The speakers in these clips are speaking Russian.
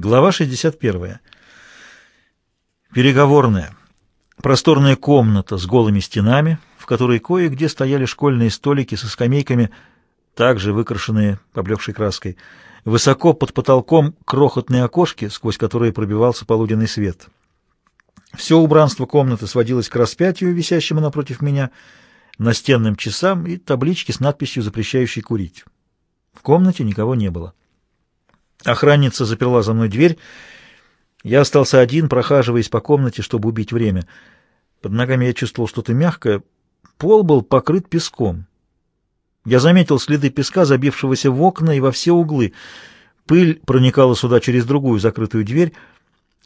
Глава 61. Переговорная. Просторная комната с голыми стенами, в которой кое-где стояли школьные столики со скамейками, также выкрашенные поблекшей краской. Высоко под потолком крохотные окошки, сквозь которые пробивался полуденный свет. Все убранство комнаты сводилось к распятию, висящему напротив меня, настенным часам и табличке с надписью, запрещающей курить. В комнате никого не было. Охранница заперла за мной дверь. Я остался один, прохаживаясь по комнате, чтобы убить время. Под ногами я чувствовал что-то мягкое. Пол был покрыт песком. Я заметил следы песка, забившегося в окна и во все углы. Пыль проникала сюда через другую закрытую дверь,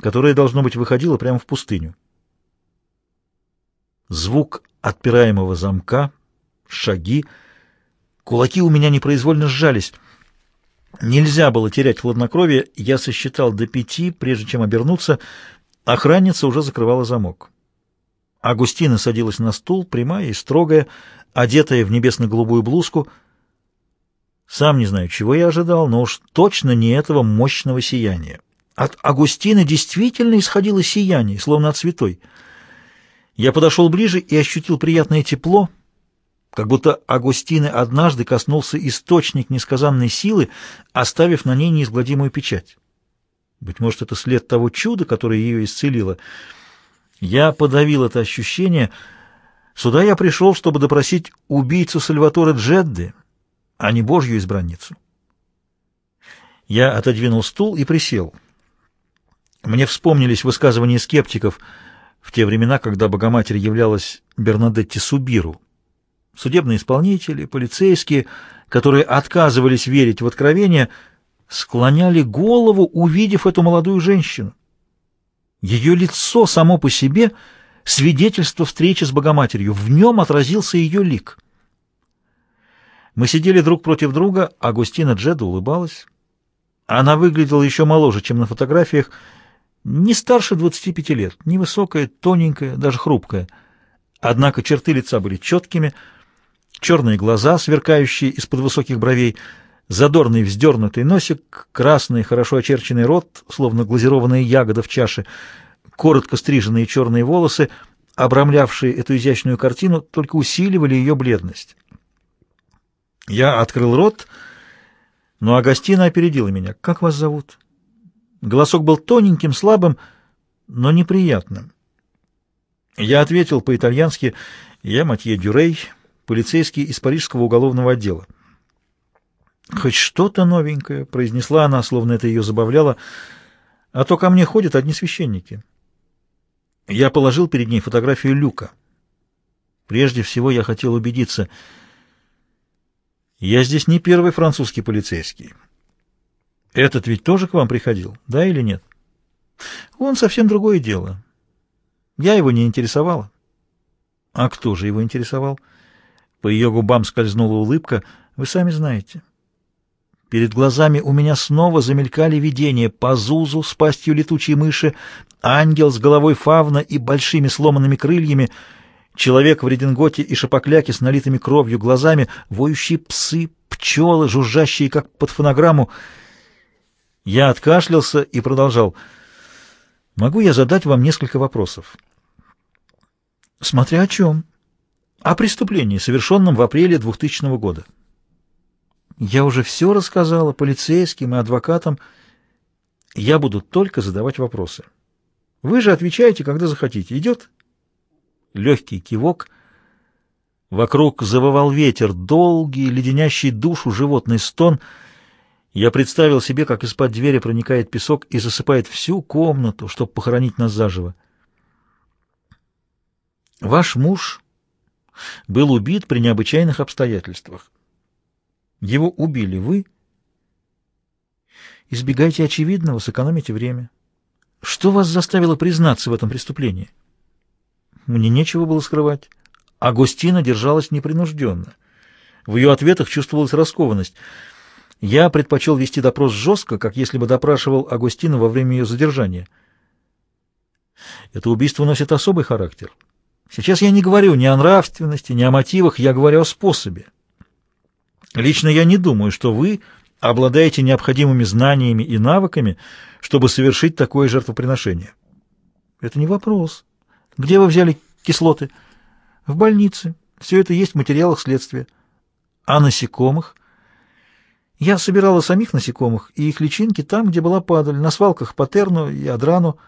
которая, должно быть, выходила прямо в пустыню. Звук отпираемого замка, шаги. Кулаки у меня непроизвольно сжались — Нельзя было терять хладнокровие, я сосчитал до пяти, прежде чем обернуться. Охранница уже закрывала замок. Агустина садилась на стул, прямая и строгая, одетая в небесно-голубую блузку. Сам не знаю, чего я ожидал, но уж точно не этого мощного сияния. От Агустины действительно исходило сияние, словно от святой. Я подошел ближе и ощутил приятное тепло, как будто Агустины однажды коснулся источник несказанной силы, оставив на ней неизгладимую печать. Быть может, это след того чуда, которое ее исцелило. Я подавил это ощущение. Сюда я пришел, чтобы допросить убийцу Сальватора Джедды, а не Божью избранницу. Я отодвинул стул и присел. Мне вспомнились высказывания скептиков в те времена, когда Богоматерь являлась Бернадетти Субиру судебные исполнители, полицейские, которые отказывались верить в откровения, склоняли голову, увидев эту молодую женщину. Ее лицо само по себе — свидетельство встречи с Богоматерью, в нем отразился ее лик. Мы сидели друг против друга, Агустина Джеда улыбалась. Она выглядела еще моложе, чем на фотографиях, не старше 25 лет, невысокая, тоненькая, даже хрупкая. Однако черты лица были четкими — черные глаза, сверкающие из-под высоких бровей, задорный вздернутый носик, красный, хорошо очерченный рот, словно глазированная ягода в чаше, коротко стриженные черные волосы, обрамлявшие эту изящную картину, только усиливали ее бледность. Я открыл рот, но Агастина опередила меня. «Как вас зовут?» Голосок был тоненьким, слабым, но неприятным. Я ответил по-итальянски «Я Матье Дюрей, полицейский из парижского уголовного отдела. «Хоть что-то новенькое», — произнесла она, словно это ее забавляло, — «а то ко мне ходят одни священники». Я положил перед ней фотографию Люка. Прежде всего я хотел убедиться, я здесь не первый французский полицейский. Этот ведь тоже к вам приходил, да или нет? Он совсем другое дело. Я его не интересовала. А кто же его интересовал? — по ее губам скользнула улыбка. «Вы сами знаете». Перед глазами у меня снова замелькали видения Пазузу с пастью летучей мыши, ангел с головой фавна и большими сломанными крыльями, человек в рединготе и шапокляке с налитыми кровью глазами, воющие псы, пчелы, жужжащие, как под фонограмму. Я откашлялся и продолжал. «Могу я задать вам несколько вопросов?» «Смотря о чем» о преступлении, совершенном в апреле 2000 года. Я уже все рассказала полицейским и адвокатам. Я буду только задавать вопросы. Вы же отвечаете, когда захотите. Идет? Легкий кивок. Вокруг завывал ветер, долгий, леденящий душу животный стон. Я представил себе, как из-под двери проникает песок и засыпает всю комнату, чтобы похоронить нас заживо. Ваш муж был убит при необычайных обстоятельствах. Его убили вы. Избегайте очевидного, сэкономите время. Что вас заставило признаться в этом преступлении? Мне нечего было скрывать. Агустина держалась непринужденно. В ее ответах чувствовалась раскованность. Я предпочел вести допрос жестко, как если бы допрашивал Агустина во время ее задержания. Это убийство носит особый характер. Сейчас я не говорю ни о нравственности, ни о мотивах, я говорю о способе. Лично я не думаю, что вы обладаете необходимыми знаниями и навыками, чтобы совершить такое жертвоприношение. Это не вопрос. Где вы взяли кислоты? В больнице. Все это есть в материалах следствия. А насекомых? Я собирала самих насекомых и их личинки там, где была падаль, на свалках Патерну и Адрану.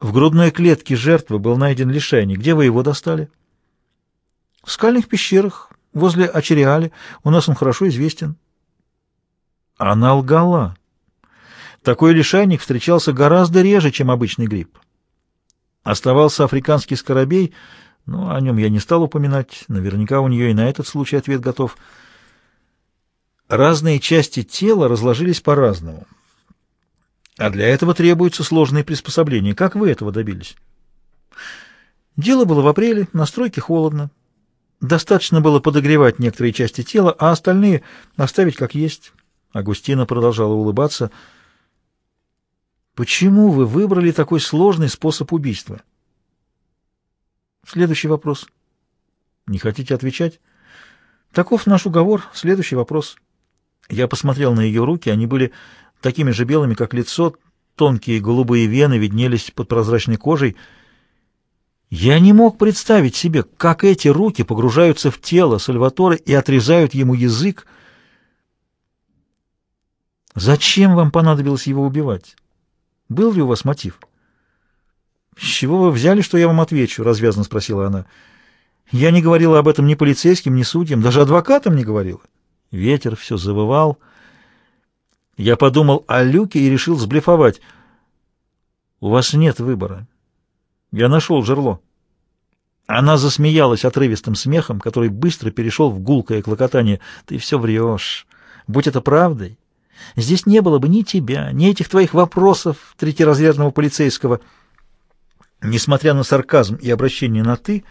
В грудной клетке жертвы был найден лишайник. Где вы его достали? В скальных пещерах, возле Ачериали. У нас он хорошо известен. Она лгала. Такой лишайник встречался гораздо реже, чем обычный гриб. Оставался африканский скоробей, но о нем я не стал упоминать. Наверняка у нее и на этот случай ответ готов. Разные части тела разложились по-разному. А для этого требуются сложные приспособления. Как вы этого добились? Дело было в апреле, на стройке холодно. Достаточно было подогревать некоторые части тела, а остальные оставить как есть. Агустина продолжала улыбаться. «Почему вы выбрали такой сложный способ убийства?» Следующий вопрос. Не хотите отвечать? Таков наш уговор. Следующий вопрос. Я посмотрел на ее руки, они были такими же белыми, как лицо, тонкие голубые вены виднелись под прозрачной кожей. Я не мог представить себе, как эти руки погружаются в тело Сальваторе и отрезают ему язык. Зачем вам понадобилось его убивать? Был ли у вас мотив? «С чего вы взяли, что я вам отвечу?» — развязно спросила она. «Я не говорила об этом ни полицейским, ни судьям, даже адвокатам не говорила». Ветер все завывал. Я подумал о Люке и решил сблефовать. «У вас нет выбора. Я нашел жерло». Она засмеялась отрывистым смехом, который быстро перешел в гулкое клокотание. «Ты все врешь. Будь это правдой, здесь не было бы ни тебя, ни этих твоих вопросов третьеразрядного полицейского». Несмотря на сарказм и обращение на «ты»,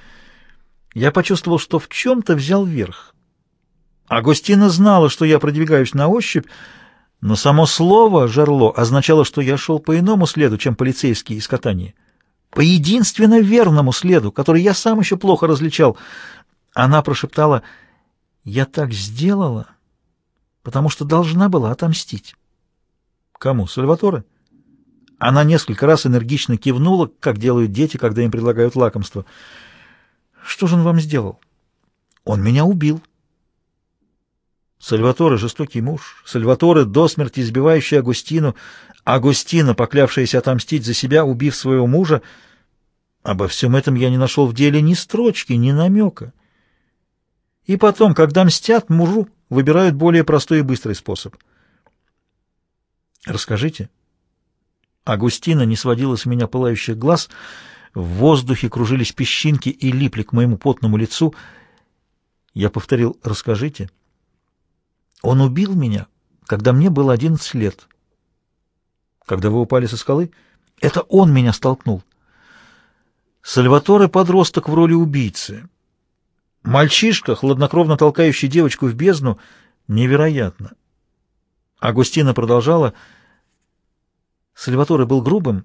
я почувствовал, что в чем-то взял верх. Агустина знала, что я продвигаюсь на ощупь, но само слово «жерло» означало, что я шел по иному следу, чем полицейские из катания. По единственно верному следу, который я сам еще плохо различал. Она прошептала «Я так сделала, потому что должна была отомстить». «Кому? Сальваторе?» Она несколько раз энергично кивнула, как делают дети, когда им предлагают лакомство. «Что же он вам сделал?» «Он меня убил». Сальваторе — жестокий муж, Сальваторе — до смерти избивающий Агустину, Агустина, поклявшаяся отомстить за себя, убив своего мужа. Обо всем этом я не нашел в деле ни строчки, ни намека. И потом, когда мстят мужу, выбирают более простой и быстрый способ. «Расскажите». Агустина не сводила с меня пылающих глаз, в воздухе кружились песчинки и липли к моему потному лицу. Я повторил «Расскажите». Он убил меня, когда мне было одиннадцать лет. Когда вы упали со скалы, это он меня столкнул. Сальваторе — подросток в роли убийцы. Мальчишка, хладнокровно толкающий девочку в бездну, невероятно. Агустина продолжала — Сальваторе был грубым,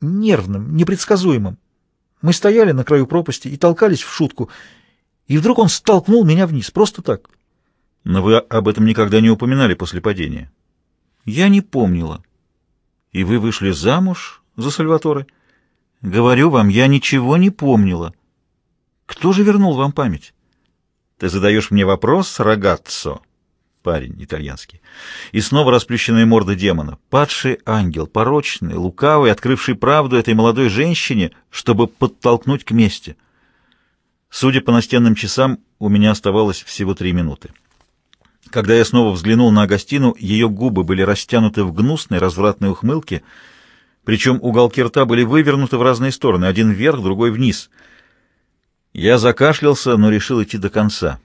нервным, непредсказуемым. Мы стояли на краю пропасти и толкались в шутку, и вдруг он столкнул меня вниз, просто так. Но вы об этом никогда не упоминали после падения. Я не помнила. И вы вышли замуж за Сальваторе? Говорю вам, я ничего не помнила. Кто же вернул вам память? Ты задаешь мне вопрос, рогатцо парень итальянский. И снова расплющенная морда демона. Падший ангел, порочный, лукавый, открывший правду этой молодой женщине, чтобы подтолкнуть к мести. Судя по настенным часам, у меня оставалось всего три минуты. Когда я снова взглянул на Агастину, ее губы были растянуты в гнусной, развратной ухмылке, причем уголки рта были вывернуты в разные стороны, один вверх, другой вниз. Я закашлялся, но решил идти до конца.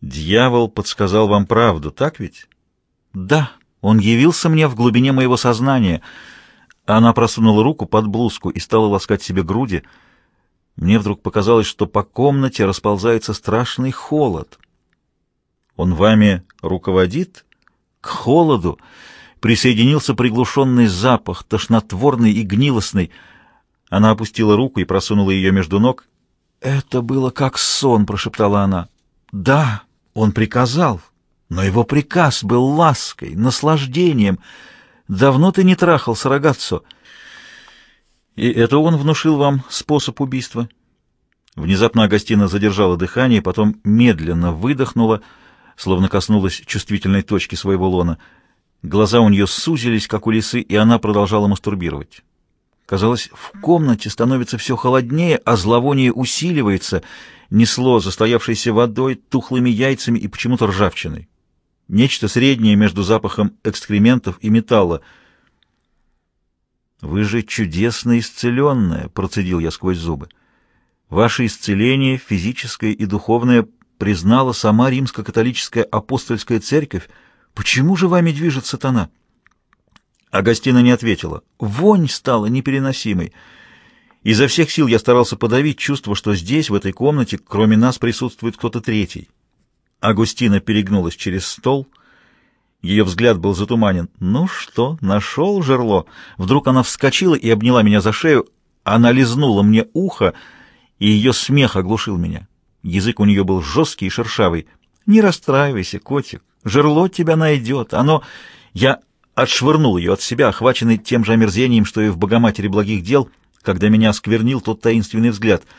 Дьявол подсказал вам правду, так ведь? Да, он явился мне в глубине моего сознания. Она просунула руку под блузку и стала ласкать себе груди. Мне вдруг показалось, что по комнате расползается страшный холод. Он вами руководит? К холоду присоединился приглушенный запах, тошнотворный и гнилостный. Она опустила руку и просунула ее между ног. «Это было как сон», — прошептала она. «Да, он приказал, Но его приказ был лаской, наслаждением. Давно ты не трахался, рогатцо. И это он внушил вам способ убийства? Внезапно Агастина задержала дыхание, потом медленно выдохнула, словно коснулась чувствительной точки своего лона. Глаза у нее сузились, как у лисы, и она продолжала мастурбировать. Казалось, в комнате становится все холоднее, а зловоние усиливается, несло застоявшейся водой, тухлыми яйцами и почему-то ржавчиной. Нечто среднее между запахом экскрементов и металла. «Вы же чудесно исцеленная», — процедил я сквозь зубы. «Ваше исцеление, физическое и духовное, признала сама римско-католическая апостольская церковь. Почему же вами движет сатана?» Агастина не ответила. Вонь стала непереносимой. Изо всех сил я старался подавить чувство, что здесь, в этой комнате, кроме нас присутствует кто-то третий. Агустина перегнулась через стол. Ее взгляд был затуманен. «Ну что, нашел жерло?» Вдруг она вскочила и обняла меня за шею. Она лизнула мне ухо, и ее смех оглушил меня. Язык у нее был жесткий и шершавый. «Не расстраивайся, котик, жерло тебя найдет. Оно...» Я отшвырнул ее от себя, охваченный тем же омерзением, что и в Богоматере благих дел, когда меня осквернил тот таинственный взгляд —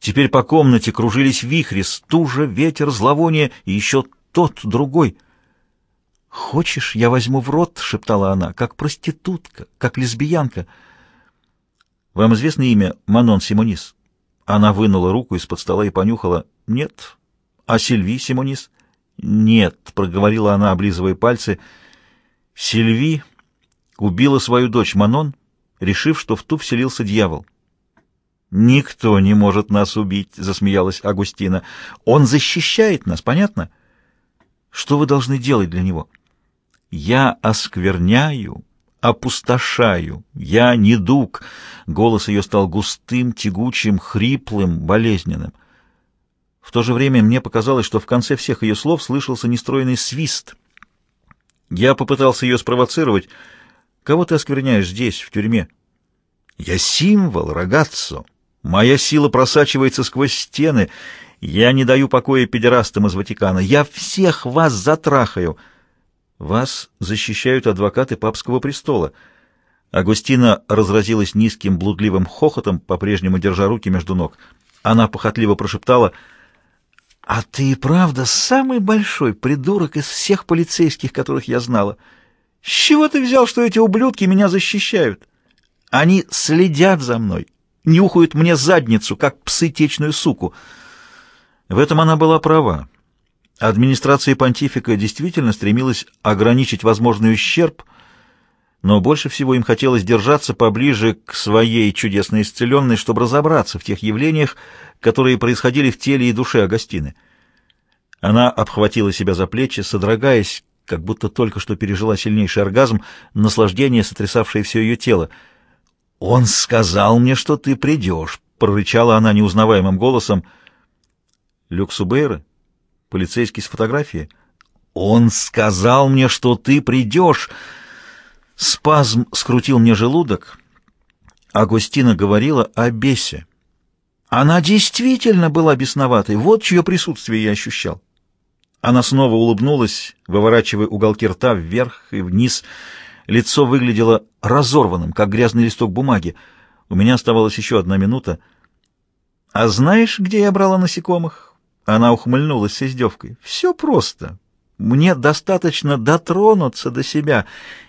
Теперь по комнате кружились вихри, стужа, ветер, зловоние и еще тот, другой. «Хочешь, я возьму в рот?» — шептала она, — «как проститутка, как лесбиянка». «Вам известно имя Манон Симонис?» Она вынула руку из-под стола и понюхала. «Нет». «А Сильви Симонис?» «Нет», — проговорила она, облизывая пальцы. «Сильви убила свою дочь Манон, решив, что в ту вселился дьявол». «Никто не может нас убить», — засмеялась Агустина. «Он защищает нас, понятно? Что вы должны делать для него?» «Я оскверняю, опустошаю, я недуг». Голос ее стал густым, тягучим, хриплым, болезненным. В то же время мне показалось, что в конце всех ее слов слышался нестроенный свист. Я попытался ее спровоцировать. «Кого ты оскверняешь здесь, в тюрьме?» «Я символ, рогатцо». Моя сила просачивается сквозь стены. Я не даю покоя педерастам из Ватикана. Я всех вас затрахаю. Вас защищают адвокаты папского престола. Агустина разразилась низким блудливым хохотом, по-прежнему держа руки между ног. Она похотливо прошептала, «А ты и правда самый большой придурок из всех полицейских, которых я знала. С чего ты взял, что эти ублюдки меня защищают? Они следят за мной» нюхают мне задницу, как псы течную суку. В этом она была права. Администрация понтифика действительно стремилась ограничить возможный ущерб, но больше всего им хотелось держаться поближе к своей чудесной исцеленной, чтобы разобраться в тех явлениях, которые происходили в теле и душе Агастины. Она обхватила себя за плечи, содрогаясь, как будто только что пережила сильнейший оргазм, наслаждение, сотрясавшее все ее тело — «Он сказал мне, что ты придешь», — прорычала она неузнаваемым голосом. «Люк Субейра? Полицейский с фотографией?» «Он сказал мне, что ты придешь!» Спазм скрутил мне желудок. Агустина говорила о бесе. Она действительно была бесноватой, вот чье присутствие я ощущал. Она снова улыбнулась, выворачивая уголки рта вверх и вниз, — Лицо выглядело разорванным, как грязный листок бумаги. У меня оставалась еще одна минута. «А знаешь, где я брала насекомых?» Она ухмыльнулась с издевкой. «Все просто. Мне достаточно дотронуться до себя.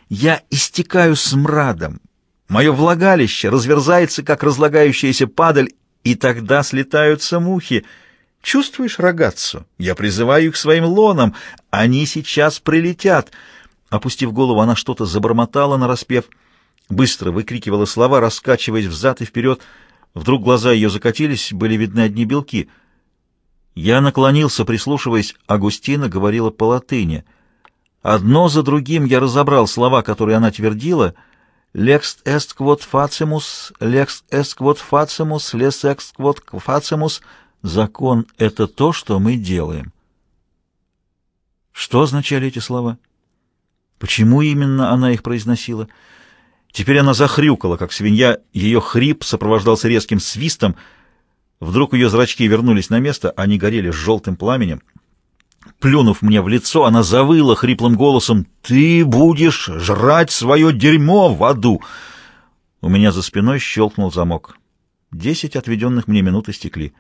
Я истекаю смрадом. Мое влагалище разверзается, как разлагающаяся падаль, и тогда слетаются мухи. Чувствуешь рогацу? Я призываю их своим лоном. Они сейчас прилетят». Опустив голову, она что-то забормотала нараспев, быстро выкрикивала слова, раскачиваясь взад и вперед. Вдруг глаза ее закатились, были видны одни белки. Я наклонился, прислушиваясь, Агустина говорила по-латыни. Одно за другим я разобрал слова, которые она твердила. «Lex est quod facimus, lex est quod facimus, lex est quod facimus». «Закон — это то, что мы делаем». Что означали эти слова? Почему именно она их произносила? Теперь она захрюкала, как свинья, ее хрип сопровождался резким свистом. Вдруг ее зрачки вернулись на место, они горели желтым пламенем. Плюнув мне в лицо, она завыла хриплым голосом «Ты будешь жрать свое дерьмо в аду!» У меня за спиной щелкнул замок. Десять отведенных мне минут истекли.